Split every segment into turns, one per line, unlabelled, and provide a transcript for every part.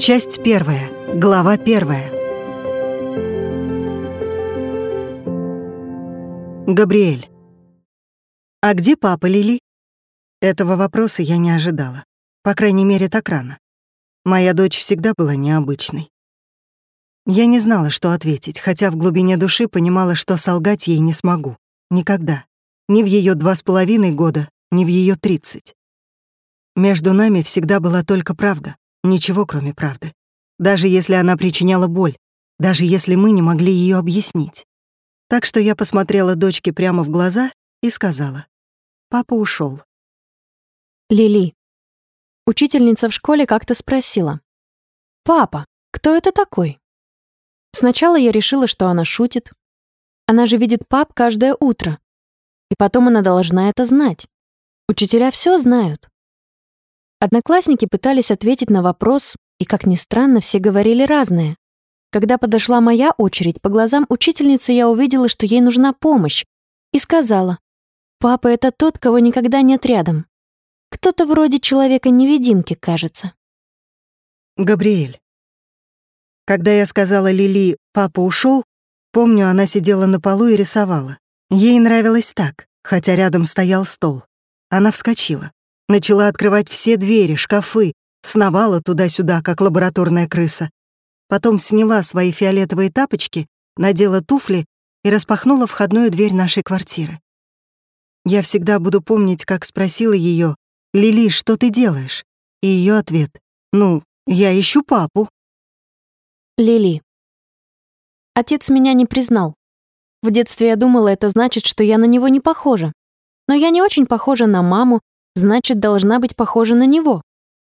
Часть первая. Глава первая. Габриэль. «А где папа, Лили?» Этого вопроса я не ожидала. По крайней мере, так рано. Моя дочь всегда была необычной. Я не знала, что ответить, хотя в глубине души понимала, что солгать ей не смогу. Никогда. Ни в ее два с половиной года, ни в ее тридцать. Между нами всегда была только правда, ничего кроме правды. Даже если она причиняла боль, даже если мы не могли ее объяснить. Так что я посмотрела дочке прямо в глаза и сказала. Папа ушел.
Лили. Учительница в школе как-то спросила. «Папа, кто это такой?» Сначала я решила, что она шутит. Она же видит пап каждое утро. И потом она должна это знать. Учителя все знают. Одноклассники пытались ответить на вопрос, и, как ни странно, все говорили разное. Когда подошла моя очередь, по глазам учительницы я увидела, что ей нужна помощь, и сказала, «Папа — это тот, кого никогда нет рядом. Кто-то вроде человека-невидимки, кажется».
Габриэль. Когда я сказала Лили «папа ушел, помню, она сидела на полу и рисовала. Ей нравилось так, хотя рядом стоял стол. Она вскочила, начала открывать все двери, шкафы, сновала туда-сюда, как лабораторная крыса. Потом сняла свои фиолетовые тапочки, надела туфли и распахнула входную дверь нашей квартиры. Я всегда буду помнить, как спросила ее, «Лили, что ты делаешь?» И ее ответ, «Ну, я ищу папу».
Лили. Отец меня не признал. В детстве я думала, это значит, что я на него не похожа. Но я не очень похожа на маму, значит, должна быть похожа на него.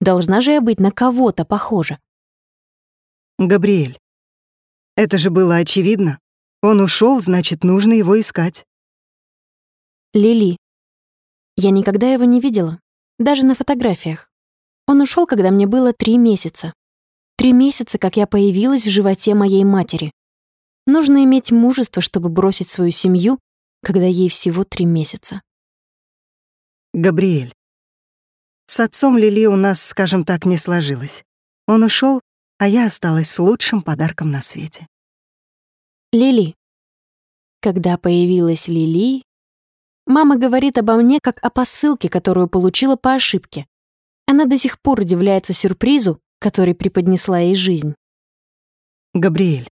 Должна же я быть на кого-то похожа.
Габриэль. Это же было очевидно. Он ушел, значит, нужно его искать.
Лили. Я никогда его не видела, даже на фотографиях. Он ушел, когда мне было три месяца. Три месяца, как я появилась в животе моей матери. Нужно иметь мужество, чтобы бросить свою семью, когда ей всего три месяца.
Габриэль. С отцом Лили у нас, скажем так, не сложилось. Он ушел, а я осталась с лучшим подарком на свете.
Лили. Когда появилась Лили, мама говорит обо мне как о посылке, которую получила по ошибке. Она до сих пор удивляется сюрпризу, который преподнесла ей жизнь.
Габриэль.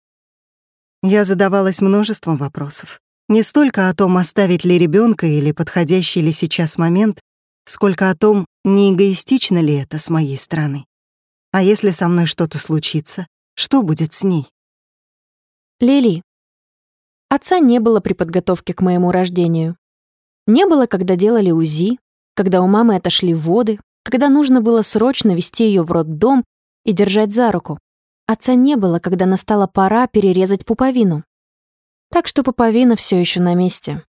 Я задавалась множеством вопросов. Не столько о том, оставить ли ребенка или подходящий ли сейчас момент, сколько о том, не эгоистично ли это с моей стороны. А если со мной что-то случится, что будет с ней?
Лили. Отца не было при подготовке к моему рождению. Не было, когда делали УЗИ, когда у мамы отошли воды, когда нужно было срочно вести ее в роддом и держать за руку. Отца не было, когда настала пора перерезать пуповину. Так что пуповина все еще на месте.